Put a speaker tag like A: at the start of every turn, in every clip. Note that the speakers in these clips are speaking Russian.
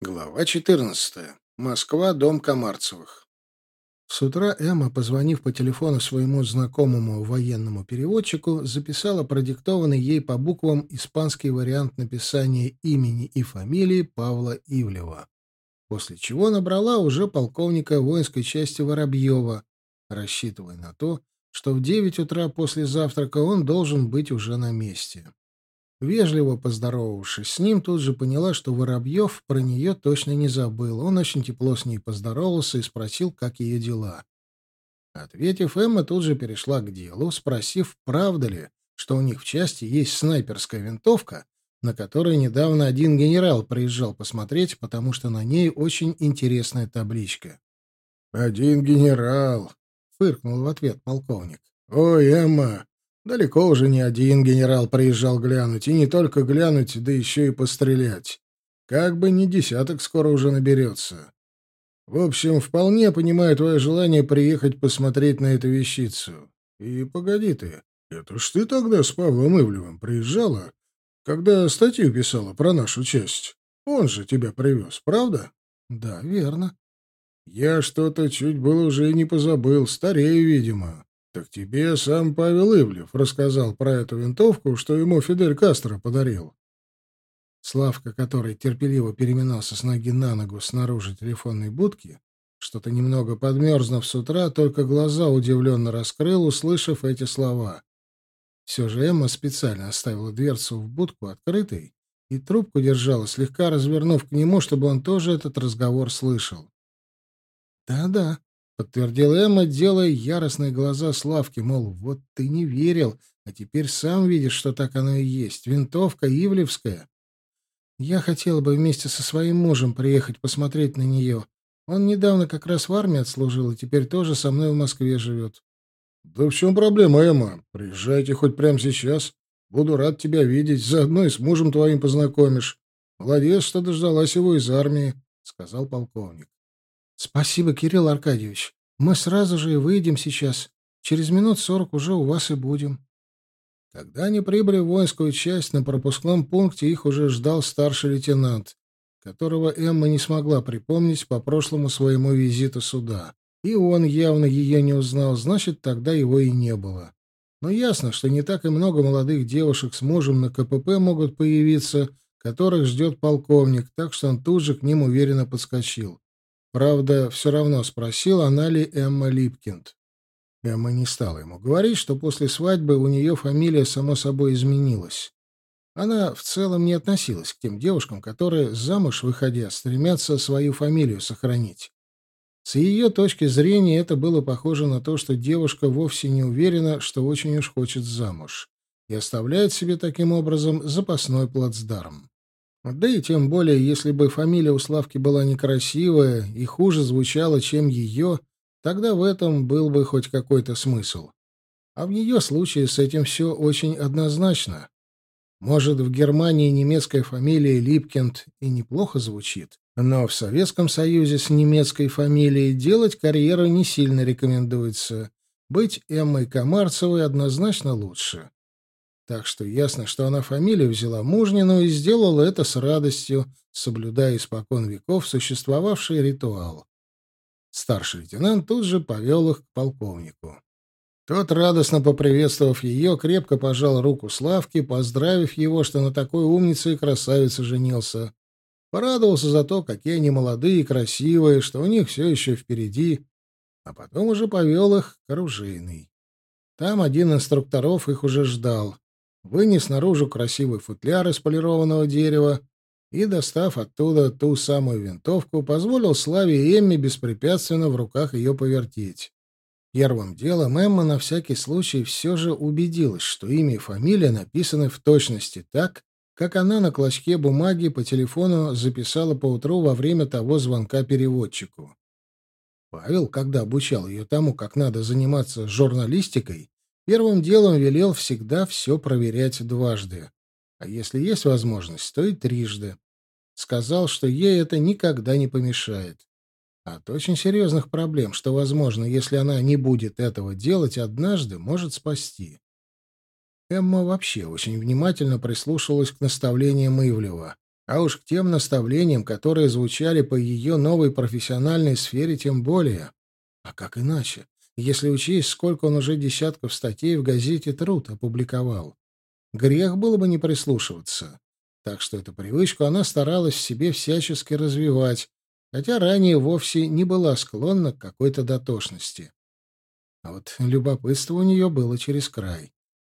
A: Глава 14. Москва, дом Комарцевых. С утра Эмма, позвонив по телефону своему знакомому военному переводчику, записала продиктованный ей по буквам испанский вариант написания имени и фамилии Павла Ивлева, после чего набрала уже полковника воинской части Воробьева, рассчитывая на то, что в девять утра после завтрака он должен быть уже на месте. Вежливо поздоровавшись с ним, тут же поняла, что Воробьев про нее точно не забыл. Он очень тепло с ней поздоровался и спросил, как ее дела. Ответив, Эмма тут же перешла к делу, спросив, правда ли, что у них в части есть снайперская винтовка, на которой недавно один генерал приезжал посмотреть, потому что на ней очень интересная табличка. «Один генерал», — фыркнул в ответ полковник. «Ой, Эмма, Далеко уже не один генерал приезжал глянуть, и не только глянуть, да еще и пострелять. Как бы не десяток скоро уже наберется. В общем, вполне понимаю твое желание приехать посмотреть на эту вещицу. И погоди ты, это ж ты тогда с Павлом Ивлевым приезжала, когда статью писала про нашу часть. Он же тебя привез, правда? Да, верно. Я что-то чуть было уже и не позабыл, старею, видимо. Так тебе сам Павел Ивлев рассказал про эту винтовку, что ему Фидель Кастро подарил. Славка, который терпеливо переминался с ноги на ногу снаружи телефонной будки, что-то немного подмерзнув с утра, только глаза удивленно раскрыл, услышав эти слова. Все же Эмма специально оставила дверцу в будку открытой и трубку держала, слегка развернув к нему, чтобы он тоже этот разговор слышал. «Да-да», Подтвердил Эмма, делая яростные глаза Славки, мол, вот ты не верил, а теперь сам видишь, что так оно и есть. Винтовка Ивлевская. Я хотела бы вместе со своим мужем приехать посмотреть на нее. Он недавно как раз в армии отслужил и теперь тоже со мной в Москве живет. — Да в чем проблема, Эмма? Приезжайте хоть прямо сейчас. Буду рад тебя видеть. Заодно и с мужем твоим познакомишь. Молодец, что дождалась его из армии, — сказал полковник. «Спасибо, Кирилл Аркадьевич. Мы сразу же и выйдем сейчас. Через минут сорок уже у вас и будем». Когда они прибыли в воинскую часть, на пропускном пункте их уже ждал старший лейтенант, которого Эмма не смогла припомнить по прошлому своему визиту сюда. И он явно ее не узнал, значит, тогда его и не было. Но ясно, что не так и много молодых девушек с мужем на КПП могут появиться, которых ждет полковник, так что он тут же к ним уверенно подскочил. Правда, все равно спросил, она ли Эмма Липкинд. Эмма не стала ему говорить, что после свадьбы у нее фамилия, само собой, изменилась. Она в целом не относилась к тем девушкам, которые, замуж выходя, стремятся свою фамилию сохранить. С ее точки зрения это было похоже на то, что девушка вовсе не уверена, что очень уж хочет замуж, и оставляет себе таким образом запасной плацдарм. Да и тем более, если бы фамилия у Славки была некрасивая и хуже звучала, чем ее, тогда в этом был бы хоть какой-то смысл. А в ее случае с этим все очень однозначно. Может, в Германии немецкая фамилия Липкинд и неплохо звучит, но в Советском Союзе с немецкой фамилией делать карьеру не сильно рекомендуется. Быть Эммой Комарцевой однозначно лучше. Так что ясно, что она фамилию взяла Мужнину и сделала это с радостью, соблюдая испокон веков существовавший ритуал. Старший лейтенант тут же повел их к полковнику. Тот, радостно поприветствовав ее, крепко пожал руку Славке, поздравив его, что на такой умнице и красавице женился. Порадовался за то, какие они молодые и красивые, что у них все еще впереди, а потом уже повел их к оружейной. Там один инструкторов их уже ждал вынес наружу красивый футляр из полированного дерева и, достав оттуда ту самую винтовку, позволил Славе и Эмме беспрепятственно в руках ее повертеть. Первым делом Эмма на всякий случай все же убедилась, что имя и фамилия написаны в точности так, как она на клочке бумаги по телефону записала поутру во время того звонка переводчику. Павел, когда обучал ее тому, как надо заниматься журналистикой, Первым делом велел всегда все проверять дважды. А если есть возможность, то и трижды. Сказал, что ей это никогда не помешает. От очень серьезных проблем, что, возможно, если она не будет этого делать однажды, может спасти. Эмма вообще очень внимательно прислушивалась к наставлениям Ивлева. А уж к тем наставлениям, которые звучали по ее новой профессиональной сфере, тем более. А как иначе, если учесть, сколько он уже десятков статей в газете «Труд» опубликовал? Грех было бы не прислушиваться. Так что эту привычку она старалась в себе всячески развивать, хотя ранее вовсе не была склонна к какой-то дотошности. А вот любопытство у нее было через край.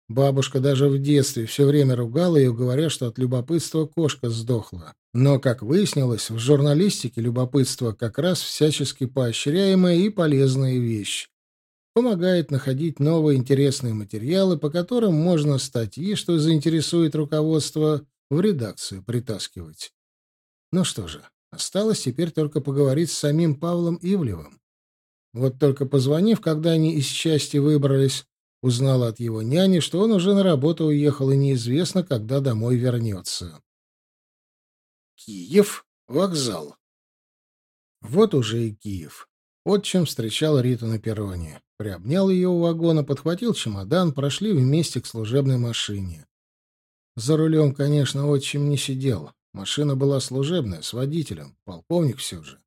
A: Бабушка даже в детстве все время ругала ее, говоря, что от любопытства кошка сдохла. Но, как выяснилось, в журналистике любопытство как раз всячески поощряемая и полезная вещь. Помогает находить новые интересные материалы, по которым можно статьи, что заинтересует руководство, в редакцию притаскивать. Ну что же, осталось теперь только поговорить с самим Павлом Ивлевым. Вот только позвонив, когда они из части выбрались, Узнала от его няни, что он уже на работу уехал и неизвестно, когда домой вернется. Киев, вокзал. Вот уже и Киев. Отчим встречал Риту на перроне. Приобнял ее у вагона, подхватил чемодан, прошли вместе к служебной машине. За рулем, конечно, отчим не сидел. Машина была служебная, с водителем, полковник все же.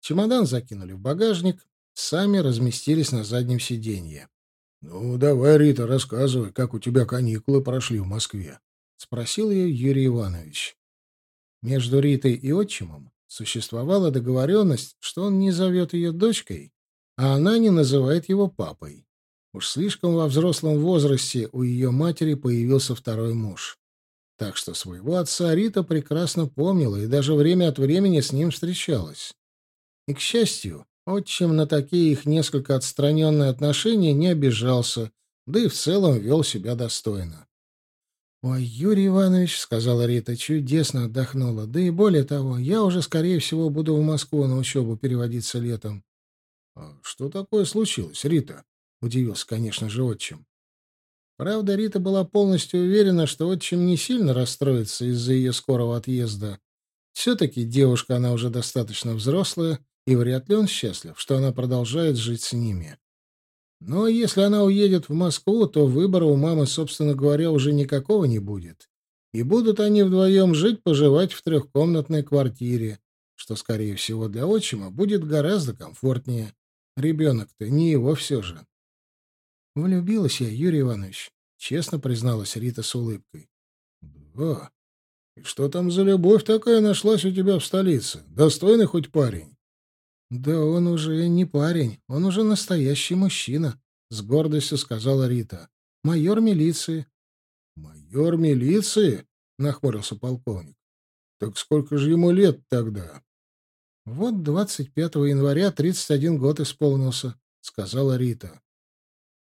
A: Чемодан закинули в багажник, сами разместились на заднем сиденье. «Ну, давай, Рита, рассказывай, как у тебя каникулы прошли в Москве», — спросил ее Юрий Иванович. Между Ритой и отчимом существовала договоренность, что он не зовет ее дочкой, а она не называет его папой. Уж слишком во взрослом возрасте у ее матери появился второй муж. Так что своего отца Рита прекрасно помнила и даже время от времени с ним встречалась. И, к счастью, Отчим на такие их несколько отстраненные отношения не обижался, да и в целом вел себя достойно. «Ой, Юрий Иванович, — сказала Рита, — чудесно отдохнула. Да и более того, я уже, скорее всего, буду в Москву на учебу переводиться летом». «А что такое случилось, Рита?» — удивился, конечно же, отчим. Правда, Рита была полностью уверена, что отчим не сильно расстроится из-за ее скорого отъезда. Все-таки девушка она уже достаточно взрослая, и вряд ли он счастлив, что она продолжает жить с ними. Но если она уедет в Москву, то выбора у мамы, собственно говоря, уже никакого не будет. И будут они вдвоем жить-поживать в трехкомнатной квартире, что, скорее всего, для отчима будет гораздо комфортнее. Ребенок-то не его все же. Влюбилась я, Юрий Иванович, честно призналась Рита с улыбкой. Да. И что там за любовь такая нашлась у тебя в столице? Достойный хоть парень? «Да он уже не парень, он уже настоящий мужчина», — с гордостью сказала Рита. «Майор милиции». «Майор милиции?» — нахмурился полковник. «Так сколько же ему лет тогда?» «Вот 25 января 31 год исполнился», — сказала Рита.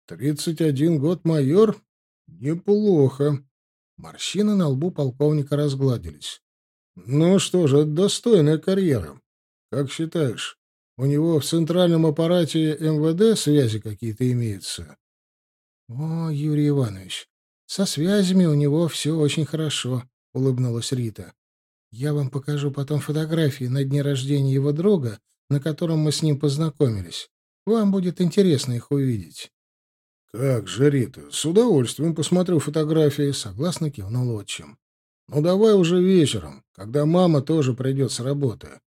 A: «Тридцать один год майор? Неплохо». Морщины на лбу полковника разгладились. «Ну что же, достойная карьера. Как считаешь, у него в центральном аппарате МВД связи какие-то имеются. — О, Юрий Иванович, со связями у него все очень хорошо, — улыбнулась Рита. — Я вам покажу потом фотографии на дне рождения его друга, на котором мы с ним познакомились. Вам будет интересно их увидеть. — Как же, Рита, с удовольствием посмотрю фотографии, — согласно кивнул отчим. — Ну, давай уже вечером, когда мама тоже придет с работы.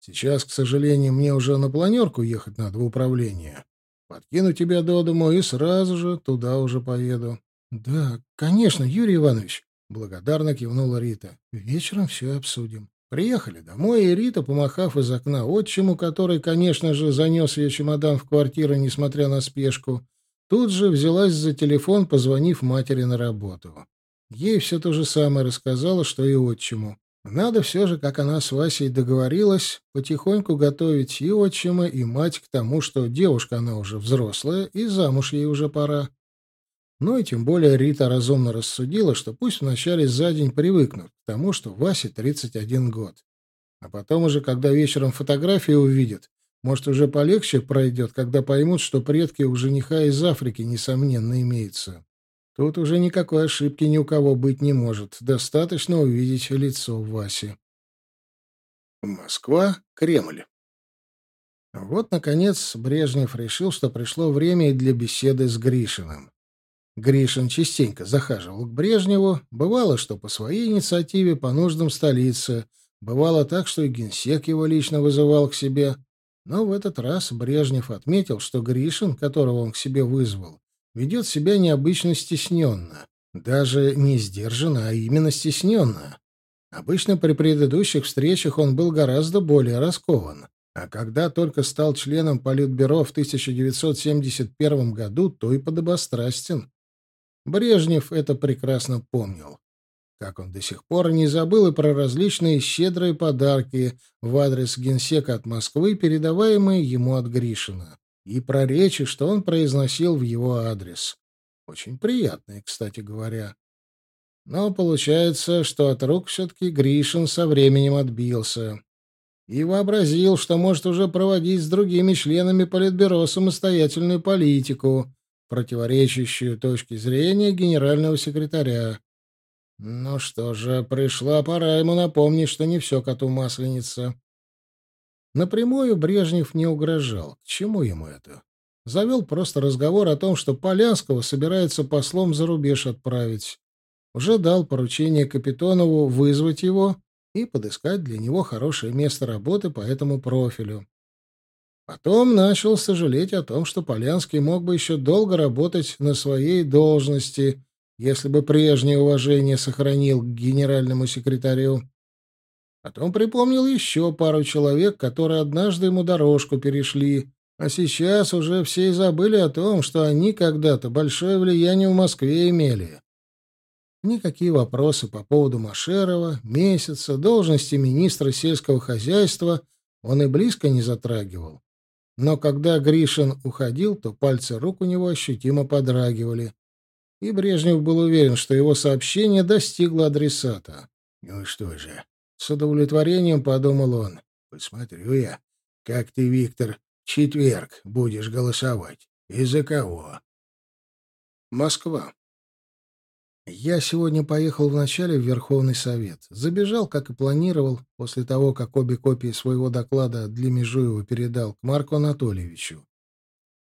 A: Сейчас, к сожалению, мне уже на планерку ехать надо в управление. Подкину тебя до дому и сразу же туда уже поеду. — Да, конечно, Юрий Иванович, — благодарно кивнула Рита. — Вечером все обсудим. Приехали домой, и Рита, помахав из окна отчиму, который, конечно же, занес ее чемодан в квартиру, несмотря на спешку, тут же взялась за телефон, позвонив матери на работу. Ей все то же самое рассказала, что и отчиму. Надо все же, как она с Васей договорилась, потихоньку готовить и отчима, и мать к тому, что девушка она уже взрослая, и замуж ей уже пора. Ну и тем более Рита разумно рассудила, что пусть вначале за день привыкнут к тому, что Васе 31 год. А потом уже, когда вечером фотографии увидят, может, уже полегче пройдет, когда поймут, что предки у жениха из Африки, несомненно, имеются. Тут уже никакой ошибки ни у кого быть не может. Достаточно увидеть лицо Васи. Москва, Кремль. Вот, наконец, Брежнев решил, что пришло время и для беседы с Гришиным. Гришин частенько захаживал к Брежневу, бывало, что по своей инициативе по нуждам столицы, бывало так, что и генсек его лично вызывал к себе. Но в этот раз Брежнев отметил, что Гришин, которого он к себе вызвал, ведет себя необычно стесненно. Даже не сдержанно, а именно стесненно. Обычно при предыдущих встречах он был гораздо более раскован. А когда только стал членом Политбюро в 1971 году, то и подобострастен. Брежнев это прекрасно помнил. Как он до сих пор не забыл и про различные щедрые подарки в адрес генсека от Москвы, передаваемые ему от Гришина, и про речи, что он произносил в его адрес. Очень приятные, кстати говоря. Но получается, что от рук все-таки Гришин со временем отбился. И вообразил, что может уже проводить с другими членами Политбюро самостоятельную политику, противоречащую точке зрения генерального секретаря. Ну что же, пришла пора ему напомнить, что не все коту масленица. Напрямую Брежнев не угрожал. К чему ему это? Завел просто разговор о том, что Полянского собирается послом за рубеж отправить уже дал поручение Капитонову вызвать его и подыскать для него хорошее место работы по этому профилю. Потом начал сожалеть о том, что Полянский мог бы еще долго работать на своей должности, если бы прежнее уважение сохранил к генеральному секретарю. Потом припомнил еще пару человек, которые однажды ему дорожку перешли, а сейчас уже все и забыли о том, что они когда-то большое влияние в Москве имели. Никакие вопросы по поводу Машерова, месяца, должности министра сельского хозяйства он и близко не затрагивал. Но когда Гришин уходил, то пальцы рук у него ощутимо подрагивали. И Брежнев был уверен, что его сообщение достигло адресата. «Ну что же?» — с удовлетворением подумал он. «Посмотрю я, как ты, Виктор, четверг будешь голосовать. И за кого?» Москва. Я сегодня поехал вначале в Верховный Совет. Забежал, как и планировал, после того, как обе копии своего доклада для Межуева передал к Марку Анатольевичу.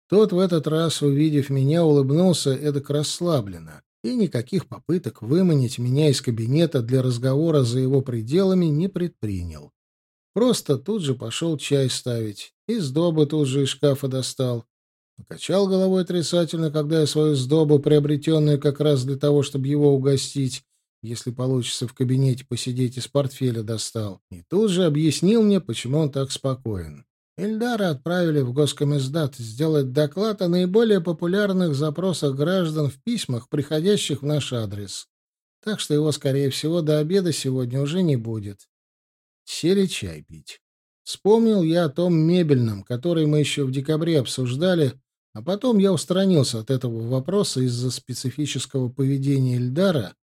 A: Тот в этот раз, увидев меня, улыбнулся эдак расслабленно, и никаких попыток выманить меня из кабинета для разговора за его пределами не предпринял. Просто тут же пошел чай ставить, и сдобы тут же из шкафа достал. Покачал головой отрицательно, когда я свою сдобу, приобретенную как раз для того, чтобы его угостить, если получится в кабинете посидеть, из портфеля достал. И тут же объяснил мне, почему он так спокоен. Эльдара отправили в Госкомиздат сделать доклад о наиболее популярных запросах граждан в письмах, приходящих в наш адрес. Так что его, скорее всего, до обеда сегодня уже не будет. Сели чай пить. Вспомнил я о том мебельном, который мы еще в декабре обсуждали, а потом я устранился от этого вопроса из-за специфического поведения Эльдара,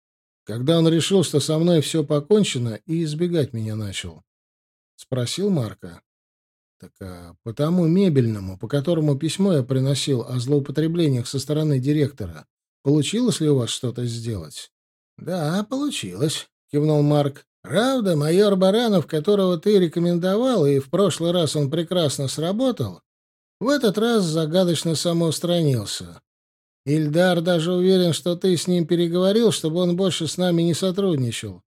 A: когда он решил, что со мной все покончено, и избегать меня начал. Спросил Марка. Так а по тому мебельному, по которому письмо я приносил о злоупотреблениях со стороны директора, получилось ли у вас что-то сделать? — Да, получилось, — кивнул Марк. — Правда, майор Баранов, которого ты рекомендовал, и в прошлый раз он прекрасно сработал, в этот раз загадочно самоустранился. Ильдар даже уверен, что ты с ним переговорил, чтобы он больше с нами не сотрудничал.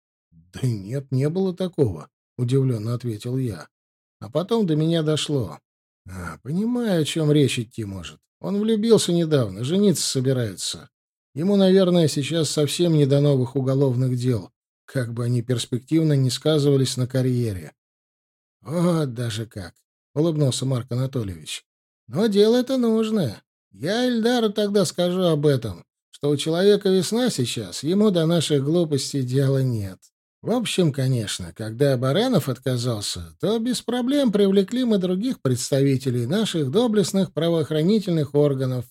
A: — Да нет, не было такого, — удивленно ответил я. А потом до меня дошло. А, понимаю, о чем речь идти может. Он влюбился недавно, жениться собирается. Ему, наверное, сейчас совсем не до новых уголовных дел, как бы они перспективно не сказывались на карьере. Вот даже как. — улыбнулся Марк Анатольевич. «Но дело это нужное. Я Эльдару тогда скажу об этом, что у человека весна сейчас, ему до наших глупостей дела нет. В общем, конечно, когда Баранов отказался, то без проблем привлекли мы других представителей наших доблестных правоохранительных органов.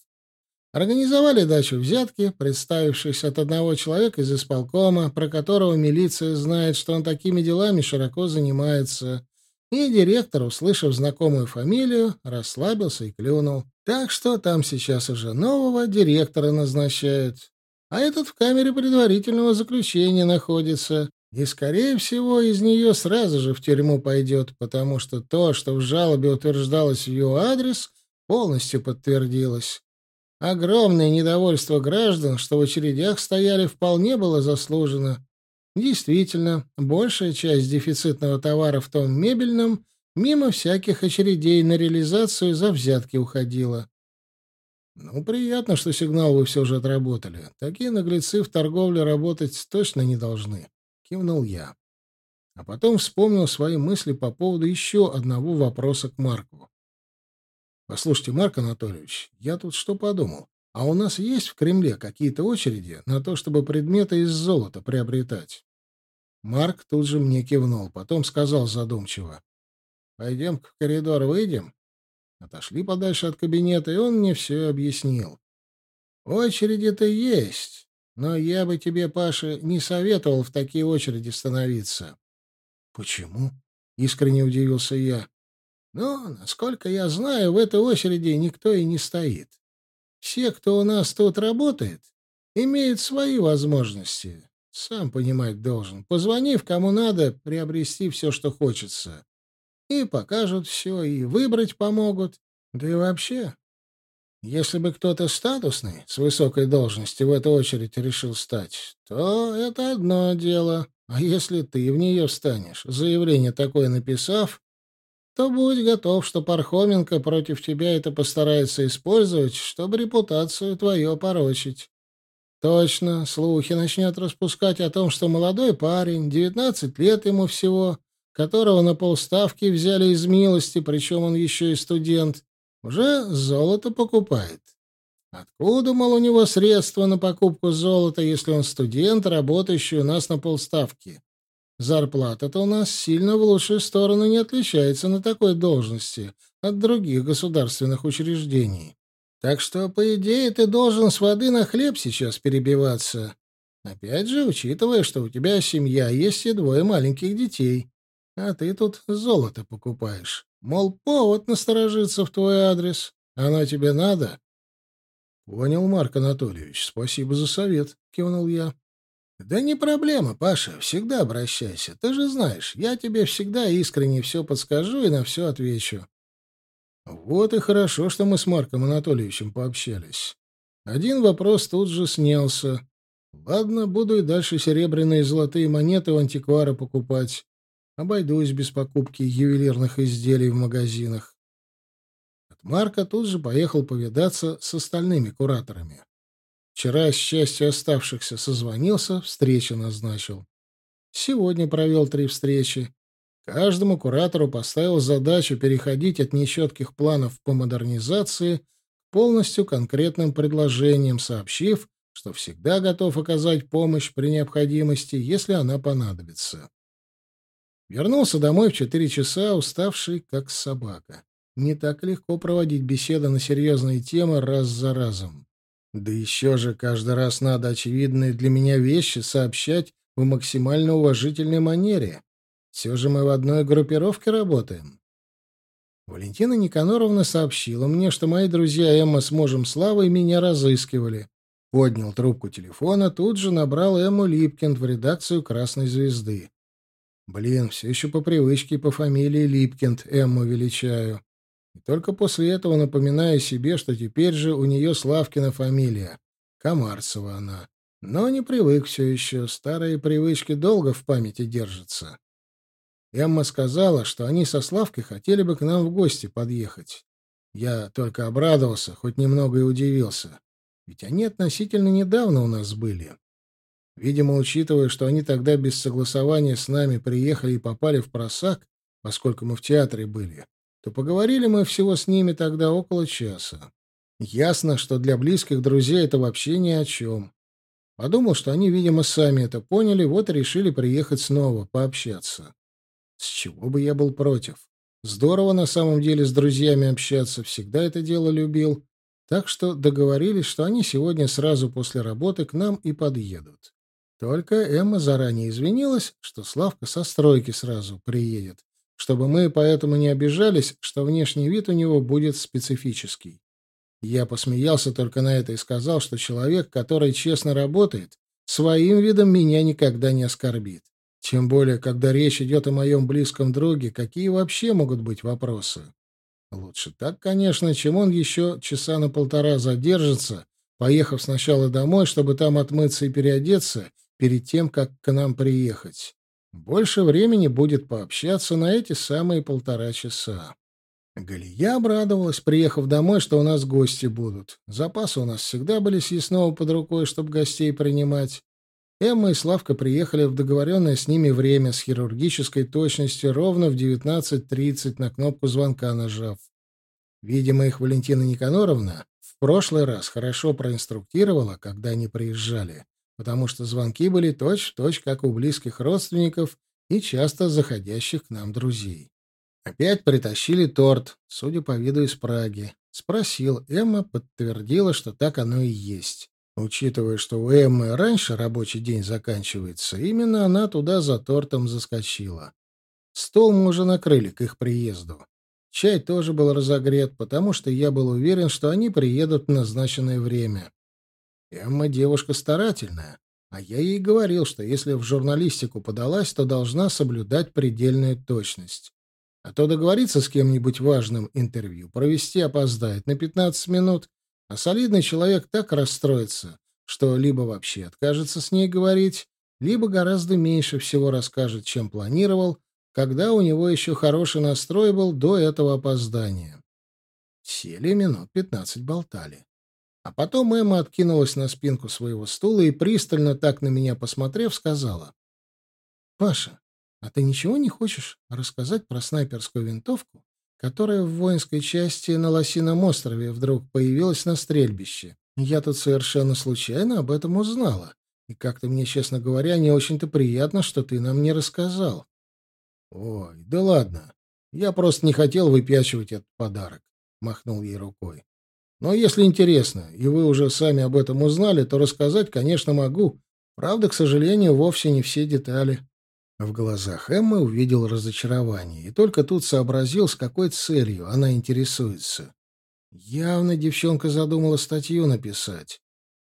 A: Организовали дачу взятки, представившись от одного человека из исполкома, про которого милиция знает, что он такими делами широко занимается. И директор, услышав знакомую фамилию, расслабился и клюнул. Так что там сейчас уже нового директора назначают. А этот в камере предварительного заключения находится. И, скорее всего, из нее сразу же в тюрьму пойдет, потому что то, что в жалобе утверждалось в ее адрес, полностью подтвердилось. Огромное недовольство граждан, что в очередях стояли, вполне было заслужено. Действительно, большая часть дефицитного товара в том мебельном мимо всяких очередей на реализацию за взятки уходила. «Ну, приятно, что сигнал вы все же отработали. Такие наглецы в торговле работать точно не должны», — кивнул я. А потом вспомнил свои мысли по поводу еще одного вопроса к Марку. «Послушайте, Марк Анатольевич, я тут что подумал. А у нас есть в Кремле какие-то очереди на то, чтобы предметы из золота приобретать?» Марк тут же мне кивнул, потом сказал задумчиво. «Пойдем в коридор выйдем?» Отошли подальше от кабинета, и он мне все объяснил. «Очереди-то есть, но я бы тебе, Паша, не советовал в такие очереди становиться». «Почему?» — искренне удивился я. «Ну, насколько я знаю, в этой очереди никто и не стоит. Все, кто у нас тут работает, имеют свои возможности. Сам понимать должен. Позвонив кому надо, приобрести все, что хочется. И покажут все, и выбрать помогут. Да и вообще, если бы кто-то статусный, с высокой должности в эту очередь решил стать, то это одно дело. А если ты в нее встанешь, заявление такое написав, то будь готов, что Пархоменко против тебя это постарается использовать, чтобы репутацию твою опорочить. Точно, слухи начнет распускать о том, что молодой парень, девятнадцать лет ему всего, которого на полставки взяли из милости, причем он еще и студент, уже золото покупает. Откуда, мол, у него средства на покупку золота, если он студент, работающий у нас на полставки? Зарплата-то у нас сильно в лучшую сторону не отличается на такой должности от других государственных учреждений. Так что, по идее, ты должен с воды на хлеб сейчас перебиваться. Опять же, учитывая, что у тебя семья есть и двое маленьких детей. А ты тут золото покупаешь. Мол, повод насторожиться в твой адрес. Оно тебе надо? — Понял, Марк Анатольевич. Спасибо за совет, — кивнул я. — Да не проблема, Паша. Всегда обращайся. Ты же знаешь, я тебе всегда искренне все подскажу и на все отвечу. Вот и хорошо, что мы с Марком Анатольевичем пообщались. Один вопрос тут же снялся. Ладно, буду и дальше серебряные и золотые монеты у антиквара покупать. Обойдусь без покупки ювелирных изделий в магазинах. От Марка тут же поехал повидаться с остальными кураторами. Вчера, с частью оставшихся, созвонился, встречу назначил. Сегодня провел три встречи. Каждому куратору поставил задачу переходить от нечетких планов по модернизации к полностью конкретным предложениям, сообщив, что всегда готов оказать помощь при необходимости, если она понадобится. Вернулся домой в четыре часа, уставший, как собака. Не так легко проводить беседы на серьезные темы раз за разом. Да еще же каждый раз надо очевидные для меня вещи сообщать в максимально уважительной манере. Все же мы в одной группировке работаем. Валентина Никаноровна сообщила мне, что мои друзья Эмма с мужем Славой меня разыскивали. Поднял трубку телефона, тут же набрал Эмму Липкинд в редакцию «Красной звезды». Блин, все еще по привычке по фамилии Липкинд Эмму величаю. И только после этого напоминаю себе, что теперь же у нее Славкина фамилия. Комарцева она. Но не привык все еще. Старые привычки долго в памяти держатся. Эмма сказала, что они со Славкой хотели бы к нам в гости подъехать. Я только обрадовался, хоть немного и удивился. Ведь они относительно недавно у нас были. Видимо, учитывая, что они тогда без согласования с нами приехали и попали в просак, поскольку мы в театре были, то поговорили мы всего с ними тогда около часа. Ясно, что для близких друзей это вообще ни о чем. Подумал, что они, видимо, сами это поняли, вот и решили приехать снова, пообщаться. С чего бы я был против? Здорово на самом деле с друзьями общаться, всегда это дело любил. Так что договорились, что они сегодня сразу после работы к нам и подъедут. Только Эмма заранее извинилась, что Славка со стройки сразу приедет, чтобы мы поэтому не обижались, что внешний вид у него будет специфический. Я посмеялся только на это и сказал, что человек, который честно работает, своим видом меня никогда не оскорбит. Тем более, когда речь идет о моем близком друге, какие вообще могут быть вопросы? Лучше так, конечно, чем он еще часа на полтора задержится, поехав сначала домой, чтобы там отмыться и переодеться, перед тем, как к нам приехать. Больше времени будет пообщаться на эти самые полтора часа. Галия обрадовалась, приехав домой, что у нас гости будут. Запасы у нас всегда были съестного под рукой, чтобы гостей принимать. Эмма и Славка приехали в договоренное с ними время с хирургической точностью ровно в 19.30 на кнопку звонка нажав. Видимо, их Валентина Никаноровна в прошлый раз хорошо проинструктировала, когда они приезжали, потому что звонки были точь-в-точь, точь, как у близких родственников и часто заходящих к нам друзей. Опять притащили торт, судя по виду из Праги. Спросил, Эмма подтвердила, что так оно и есть. Учитывая, что у Эммы раньше рабочий день заканчивается, именно она туда за тортом заскочила. Стол мы уже накрыли к их приезду. Чай тоже был разогрет, потому что я был уверен, что они приедут в назначенное время. Эмма девушка старательная, а я ей говорил, что если в журналистику подалась, то должна соблюдать предельную точность. А то договориться с кем-нибудь важным интервью, провести опоздает на 15 минут, а солидный человек так расстроится, что либо вообще откажется с ней говорить, либо гораздо меньше всего расскажет, чем планировал, когда у него еще хороший настрой был до этого опоздания. Сели минут пятнадцать болтали. А потом Эмма откинулась на спинку своего стула и, пристально так на меня посмотрев, сказала. «Паша, а ты ничего не хочешь рассказать про снайперскую винтовку, которая в воинской части на Лосином острове вдруг появилась на стрельбище. Я тут совершенно случайно об этом узнала. И как-то мне, честно говоря, не очень-то приятно, что ты нам не рассказал. Ой, да ладно. Я просто не хотел выпячивать этот подарок, махнул ей рукой. Но если интересно, и вы уже сами об этом узнали, то рассказать, конечно, могу. Правда, к сожалению, вовсе не все детали. В глазах Эммы увидел разочарование и только тут сообразил, с какой целью она интересуется. Явно девчонка задумала статью написать.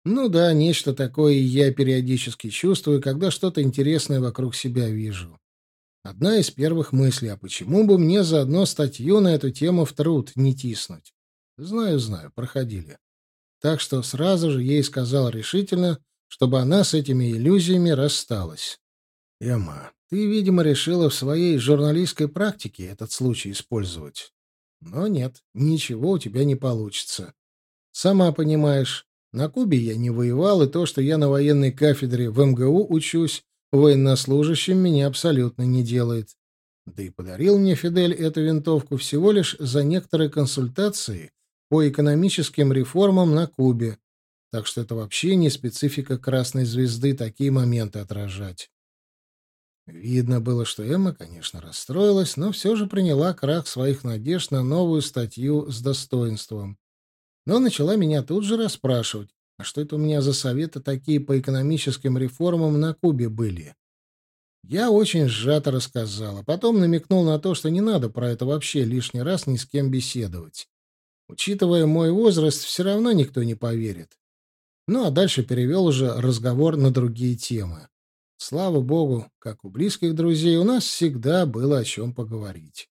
A: Ну да, нечто такое я периодически чувствую, когда что-то интересное вокруг себя вижу. Одна из первых мыслей, а почему бы мне заодно статью на эту тему в труд не тиснуть? Знаю, знаю, проходили. Так что сразу же ей сказал решительно, чтобы она с этими иллюзиями рассталась. Эмма, ты, видимо, решила в своей журналистской практике этот случай использовать. Но нет, ничего у тебя не получится. Сама понимаешь, на Кубе я не воевал, и то, что я на военной кафедре в МГУ учусь, военнослужащим меня абсолютно не делает. Да и подарил мне Фидель эту винтовку всего лишь за некоторые консультации по экономическим реформам на Кубе. Так что это вообще не специфика Красной Звезды такие моменты отражать. Видно было, что Эмма, конечно, расстроилась, но все же приняла крах своих надежд на новую статью с достоинством. Но начала меня тут же расспрашивать, а что это у меня за советы такие по экономическим реформам на Кубе были? Я очень сжато рассказал, а потом намекнул на то, что не надо про это вообще лишний раз ни с кем беседовать. Учитывая мой возраст, все равно никто не поверит. Ну а дальше перевел уже разговор на другие темы. Слава богу, как у близких друзей, у нас всегда было о чем поговорить.